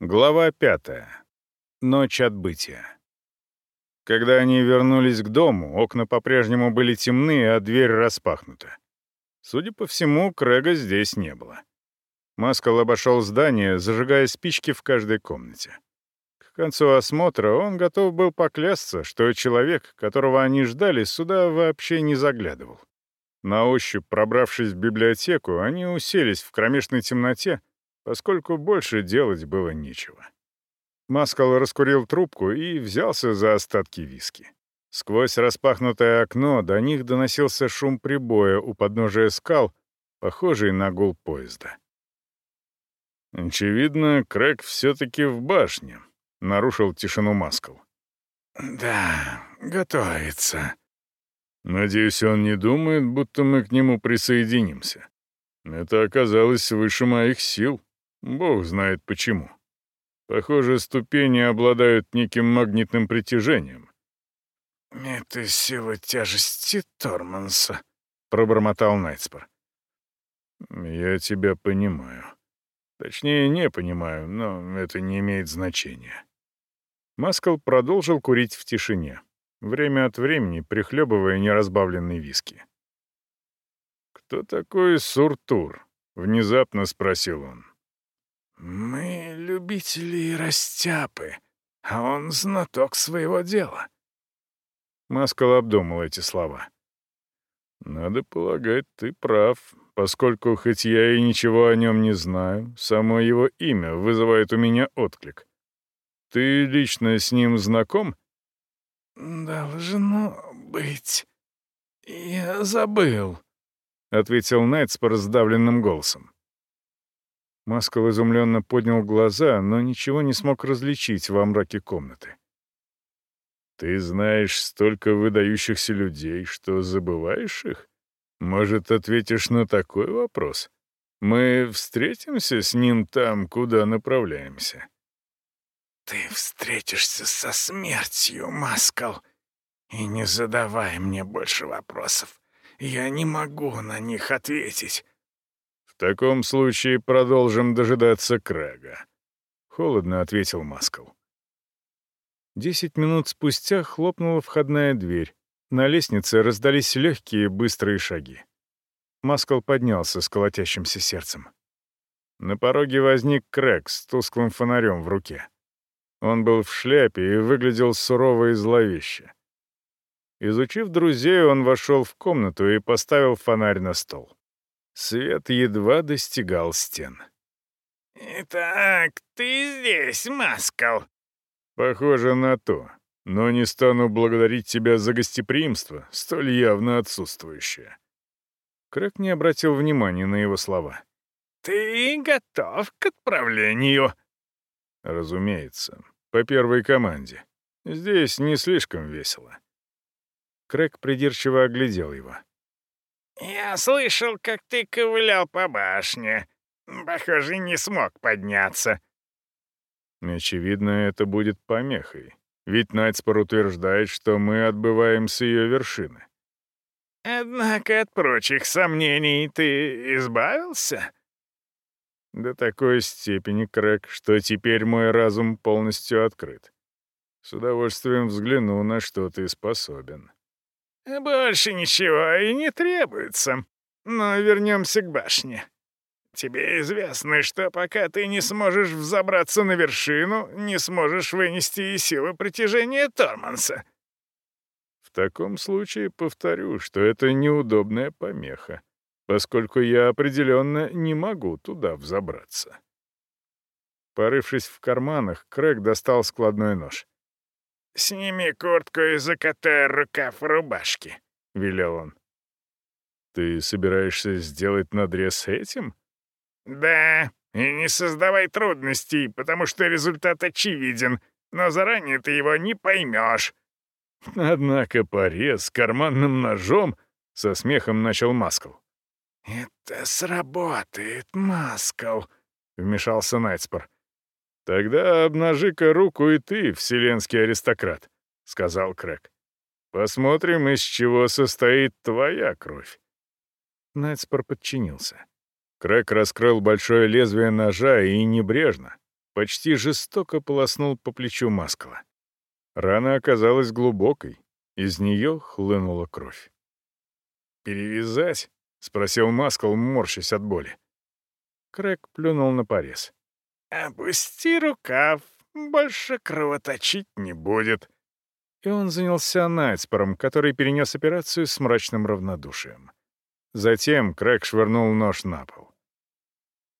Глава пятая. Ночь отбытия. Когда они вернулись к дому, окна по-прежнему были темны, а дверь распахнута. Судя по всему, Крэга здесь не было. Маскал обошел здание, зажигая спички в каждой комнате. К концу осмотра он готов был поклясться, что человек, которого они ждали, сюда вообще не заглядывал. На ощупь, пробравшись в библиотеку, они уселись в кромешной темноте, поскольку больше делать было нечего. Маскал раскурил трубку и взялся за остатки виски. Сквозь распахнутое окно до них доносился шум прибоя у подножия скал, похожий на гул поезда. «Очевидно, Крэг все-таки в башне», — нарушил тишину Маскал. «Да, готовится». «Надеюсь, он не думает, будто мы к нему присоединимся. Это оказалось выше моих сил». Бог знает почему. Похоже, ступени обладают неким магнитным притяжением. «Это сила тяжести Торманса», — пробормотал Найтспор. «Я тебя понимаю. Точнее, не понимаю, но это не имеет значения». Маскал продолжил курить в тишине, время от времени прихлебывая неразбавленный виски. «Кто такой Суртур?» — внезапно спросил он. «Мы любители растяпы, а он знаток своего дела». Маскал обдумал эти слова. «Надо полагать, ты прав, поскольку, хоть я и ничего о нем не знаю, само его имя вызывает у меня отклик. Ты лично с ним знаком?» «Должно быть. Я забыл», — ответил Найтс по раздавленным голосом. Маскал изумленно поднял глаза, но ничего не смог различить во мраке комнаты. «Ты знаешь столько выдающихся людей, что забываешь их? Может, ответишь на такой вопрос? Мы встретимся с ним там, куда направляемся?» «Ты встретишься со смертью, Маскал, и не задавай мне больше вопросов. Я не могу на них ответить». «В таком случае продолжим дожидаться Крэга», — холодно ответил Маскал. Десять минут спустя хлопнула входная дверь. На лестнице раздались легкие быстрые шаги. Маскал поднялся с колотящимся сердцем. На пороге возник Крэг с тусклым фонарем в руке. Он был в шляпе и выглядел сурово и зловеще. Изучив друзей, он вошел в комнату и поставил фонарь на стол. Свет едва достигал стен. «Итак, ты здесь, Маскал?» «Похоже на то. Но не стану благодарить тебя за гостеприимство, столь явно отсутствующее». Крэк не обратил внимания на его слова. «Ты готов к отправлению?» «Разумеется. По первой команде. Здесь не слишком весело». Крэк придирчиво оглядел его. «Я слышал, как ты ковылял по башне. Похоже, не смог подняться». Очевидно, это будет помехой. Ведь Найтспор утверждает, что мы отбываем с ее вершины. Однако от прочих сомнений ты избавился? До такой степени, Крэк, что теперь мой разум полностью открыт. С удовольствием взгляну, на что ты способен. «Больше ничего и не требуется. Но вернемся к башне. Тебе известно, что пока ты не сможешь взобраться на вершину, не сможешь вынести и силы притяжения Торманса». В таком случае повторю, что это неудобная помеха, поскольку я определенно не могу туда взобраться. Порывшись в карманах, Крэг достал складной нож. «Сними куртку и закатай рукав рубашки», — велел он. «Ты собираешься сделать надрез этим?» «Да, и не создавай трудностей, потому что результат очевиден, но заранее ты его не поймешь». «Однако порез карманным ножом...» — со смехом начал Маскл. «Это сработает, Маскл», — вмешался Найтспор. «Тогда обнажи-ка руку и ты, вселенский аристократ», — сказал Крэк. «Посмотрим, из чего состоит твоя кровь». Найтспор подчинился. Крэк раскрыл большое лезвие ножа и небрежно, почти жестоко полоснул по плечу Маскала. Рана оказалась глубокой, из нее хлынула кровь. «Перевязать?» — спросил Маскал, морщась от боли. Крэг плюнул на порез. «Опусти рукав, больше кровоточить не будет». И он занялся Найтспором, который перенес операцию с мрачным равнодушием. Затем Крэг швырнул нож на пол.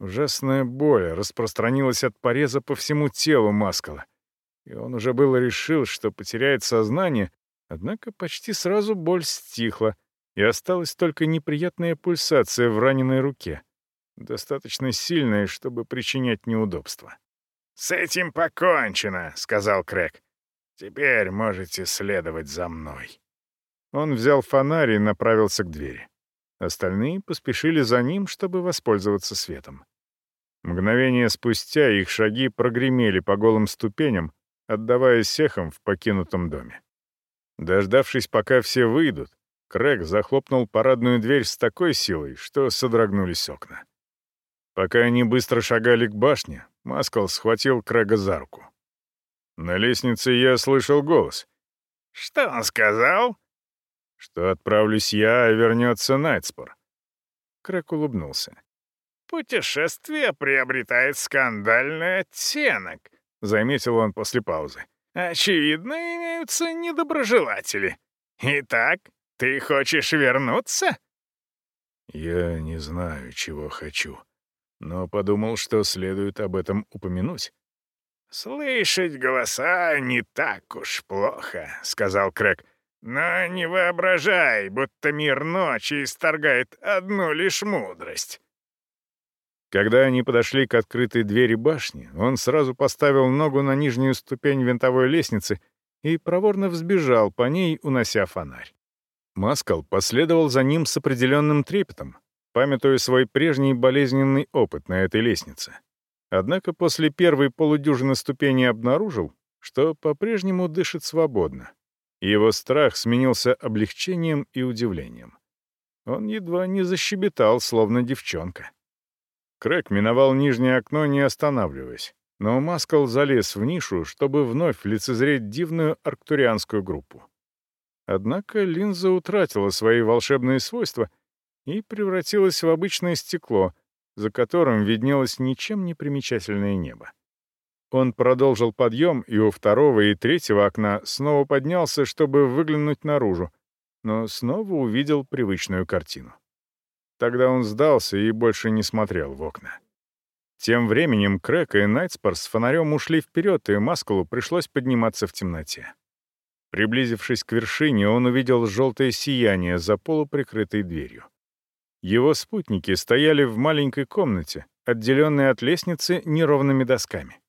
Ужасная боль распространилась от пореза по всему телу Маскала, и он уже было решил, что потеряет сознание, однако почти сразу боль стихла, и осталась только неприятная пульсация в раненой руке, достаточно сильная, чтобы причинять неудобства. «С этим покончено», — сказал Крэг. «Теперь можете следовать за мной». Он взял фонарь и направился к двери. Остальные поспешили за ним, чтобы воспользоваться светом. Мгновение спустя их шаги прогремели по голым ступеням, отдаваясь эхом в покинутом доме. Дождавшись, пока все выйдут, Крэг захлопнул парадную дверь с такой силой, что содрогнулись окна. Пока они быстро шагали к башне, Маскал схватил Крэга за руку. На лестнице я слышал голос. «Что он сказал?» «Что отправлюсь я, а вернется Найтспор». Крэг улыбнулся. «Путешествие приобретает скандальный оттенок», — заметил он после паузы. «Очевидно, имеются недоброжелатели. Итак, ты хочешь вернуться?» «Я не знаю, чего хочу, но подумал, что следует об этом упомянуть». «Слышать голоса не так уж плохо», — сказал Крэг. «Но не воображай, будто мир ночи исторгает одну лишь мудрость. Когда они подошли к открытой двери башни, он сразу поставил ногу на нижнюю ступень винтовой лестницы и проворно взбежал по ней, унося фонарь. Маскал последовал за ним с определенным трепетом, памятуя свой прежний болезненный опыт на этой лестнице. Однако после первой полудюжины ступеней обнаружил, что по-прежнему дышит свободно. Его страх сменился облегчением и удивлением. Он едва не защебетал, словно девчонка. Крэк миновал нижнее окно, не останавливаясь, но Маскал залез в нишу, чтобы вновь лицезреть дивную арктурианскую группу. Однако линза утратила свои волшебные свойства и превратилась в обычное стекло, за которым виднелось ничем не примечательное небо. Он продолжил подъем и у второго и третьего окна снова поднялся, чтобы выглянуть наружу, но снова увидел привычную картину. Тогда он сдался и больше не смотрел в окна. Тем временем Крэк и Найтспор с фонарем ушли вперед, и Маскалу пришлось подниматься в темноте. Приблизившись к вершине, он увидел желтое сияние за полуприкрытой дверью. Его спутники стояли в маленькой комнате, отделенной от лестницы неровными досками.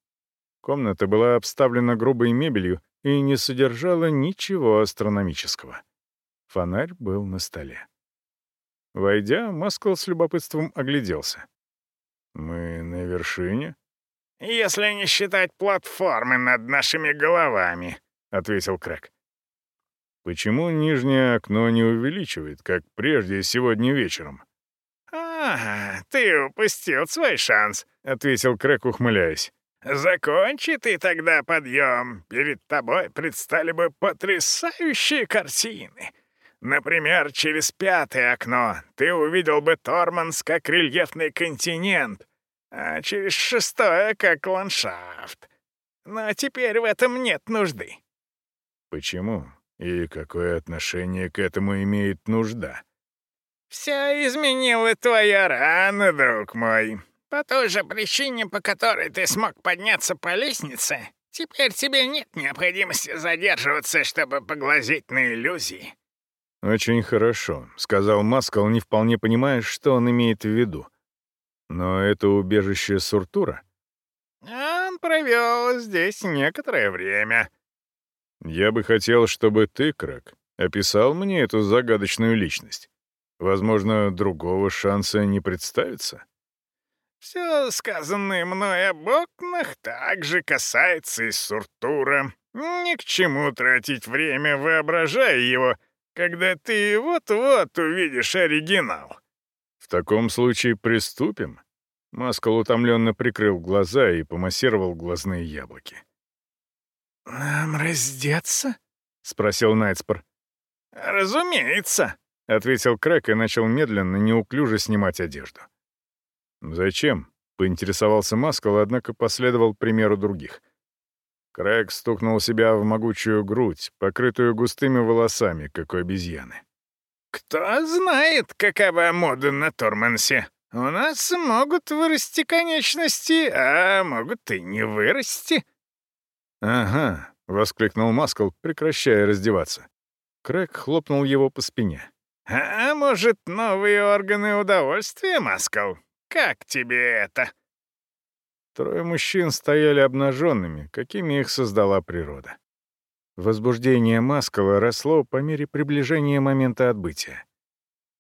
Комната была обставлена грубой мебелью и не содержала ничего астрономического. Фонарь был на столе. Войдя, Маскл с любопытством огляделся. «Мы на вершине?» «Если не считать платформы над нашими головами», — ответил Крэк. «Почему нижнее окно не увеличивает, как прежде сегодня вечером?» «А, ты упустил свой шанс», — ответил Крэк, ухмыляясь. «Закончи ты тогда подъем. Перед тобой предстали бы потрясающие картины. Например, через пятое окно ты увидел бы Торманс как рельефный континент, а через шестое — как ландшафт. Но теперь в этом нет нужды. Почему? И какое отношение к этому имеет нужда? Все изменила твоя рана, друг мой. По той же причине, по которой ты смог подняться по лестнице, теперь тебе нет необходимости задерживаться, чтобы поглазеть на иллюзии. «Очень хорошо», — сказал Маскал, не вполне понимая, что он имеет в виду. «Но это убежище Суртура?» «Он провел здесь некоторое время». «Я бы хотел, чтобы ты, Крэк, описал мне эту загадочную личность. Возможно, другого шанса не представится?» «Все сказанное мной об окнах также касается и Суртура. Ни к чему тратить время, воображая его» когда ты вот-вот увидишь оригинал». «В таком случае приступим?» Маскал утомленно прикрыл глаза и помассировал глазные яблоки. «Нам раздеться?» — спросил Найтспор. «Разумеется», — ответил Крэк и начал медленно, неуклюже снимать одежду. «Зачем?» — поинтересовался Маскал, однако последовал примеру других. Крэк стукнул себя в могучую грудь, покрытую густыми волосами, как у обезьяны. «Кто знает, какова мода на Тормансе? У нас могут вырасти конечности, а могут и не вырасти». «Ага», — воскликнул Маскал, прекращая раздеваться. Крэк хлопнул его по спине. «А может, новые органы удовольствия, Маскал? Как тебе это?» Трое мужчин стояли обнаженными, какими их создала природа. Возбуждение Маскала росло по мере приближения момента отбытия.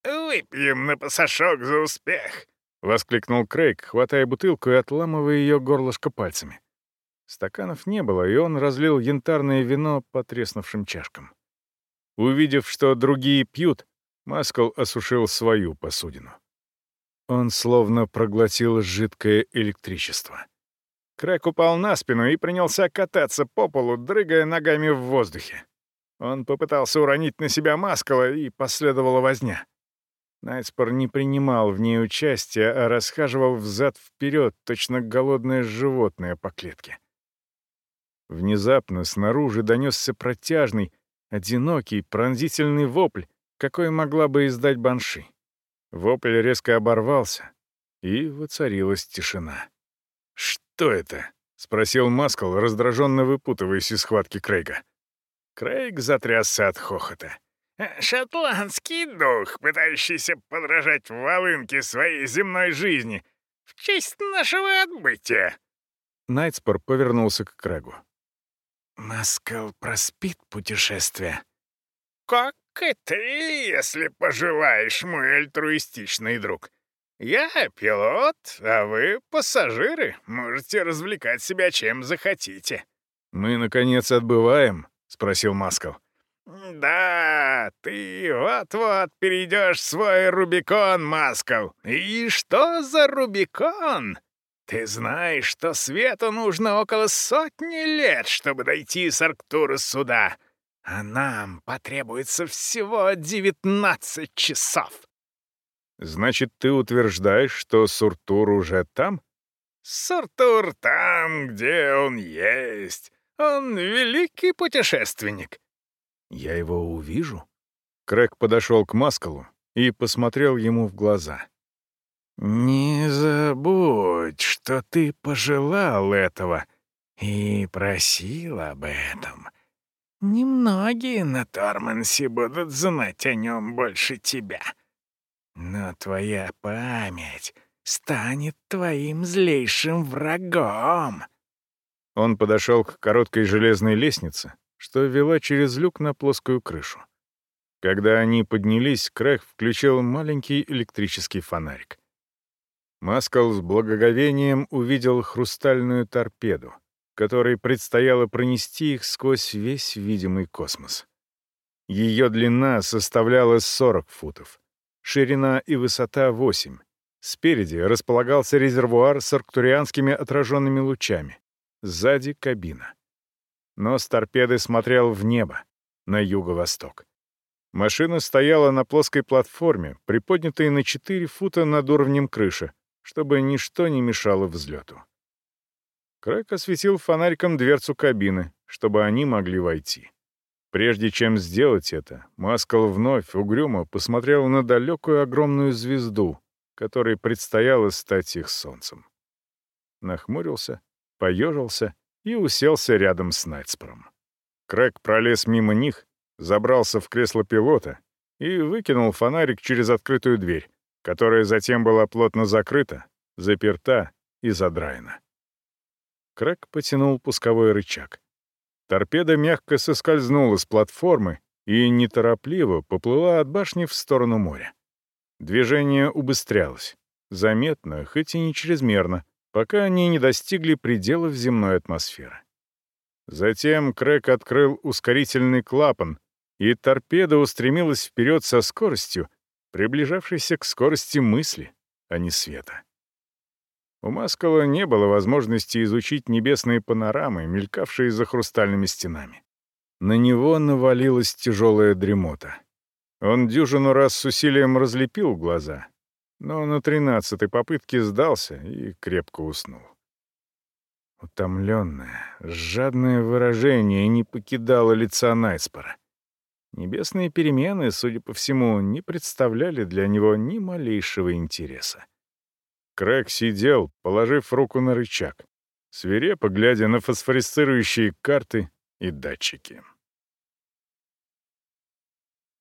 «Выпьем на пасашок за успех!» — воскликнул Крейг, хватая бутылку и отламывая ее горлышко пальцами. Стаканов не было, и он разлил янтарное вино по треснувшим чашкам. Увидев, что другие пьют, Маскал осушил свою посудину. Он словно проглотил жидкое электричество. Крэк упал на спину и принялся кататься по полу, дрыгая ногами в воздухе. Он попытался уронить на себя Маскала, и последовала возня. Найтспор не принимал в ней участия, а расхаживал взад-вперед, точно голодное животное по клетке. Внезапно снаружи донесся протяжный, одинокий, пронзительный вопль, какой могла бы издать банши. Вопль резко оборвался, и воцарилась тишина. «Что это?» — спросил Маскал, раздраженно выпутываясь из схватки Крейга. Крейг затрясся от хохота. «Шотландский дух, пытающийся подражать волынке своей земной жизни в честь нашего отбытия!» Найтспор повернулся к Крэгу. «Маскал проспит путешествие?» «Как и ты, если пожелаешь, мой альтруистичный друг. Я пилот, а вы пассажиры. Можете развлекать себя чем захотите». «Мы, наконец, отбываем?» — спросил Маскал. «Да, ты вот-вот перейдешь свой Рубикон, Маскал. И что за Рубикон? Ты знаешь, что свету нужно около сотни лет, чтобы дойти с Арктуры сюда а нам потребуется всего 19 часов. Значит, ты утверждаешь, что Суртур уже там? Суртур там, где он есть. Он великий путешественник. Я его увижу? Крэк подошел к Маскалу и посмотрел ему в глаза. «Не забудь, что ты пожелал этого и просил об этом. Немногие на Тормансе будут знать о нем больше тебя. Но твоя память станет твоим злейшим врагом». Он подошел к короткой железной лестнице, что вела через люк на плоскую крышу. Когда они поднялись, Крэх включил маленький электрический фонарик. Маскал с благоговением увидел хрустальную торпеду, которой предстояло пронести их сквозь весь видимый космос. Ее длина составляла 40 футов, ширина и высота — 8. Спереди располагался резервуар с арктурианскими отраженными лучами, сзади — кабина. Нос торпеды смотрел в небо, на юго-восток. Машина стояла на плоской платформе, приподнятой на 4 фута над уровнем крыши, чтобы ничто не мешало взлету. Крэк осветил фонариком дверцу кабины, чтобы они могли войти. Прежде чем сделать это, Маскал вновь угрюмо посмотрел на далекую огромную звезду, которой предстояло стать их солнцем. Нахмурился, поежился и уселся рядом с Найтспором. Крэк пролез мимо них, забрался в кресло пилота и выкинул фонарик через открытую дверь, которая затем была плотно закрыта, заперта и задраена. Крэк потянул пусковой рычаг. Торпеда мягко соскользнула с платформы и неторопливо поплыла от башни в сторону моря. Движение убыстрялось. Заметно, хоть и не чрезмерно, пока они не достигли пределов земной атмосферы. Затем Крэк открыл ускорительный клапан, и торпеда устремилась вперед со скоростью, приближавшейся к скорости мысли, а не света. У Маскала не было возможности изучить небесные панорамы, мелькавшие за хрустальными стенами. На него навалилась тяжелая дремота. Он дюжину раз с усилием разлепил глаза, но на тринадцатой попытке сдался и крепко уснул. Утомленное, жадное выражение не покидало лица Найспора. Небесные перемены, судя по всему, не представляли для него ни малейшего интереса. Крэг сидел, положив руку на рычаг, свирепо глядя на фосфорисцирующие карты и датчики.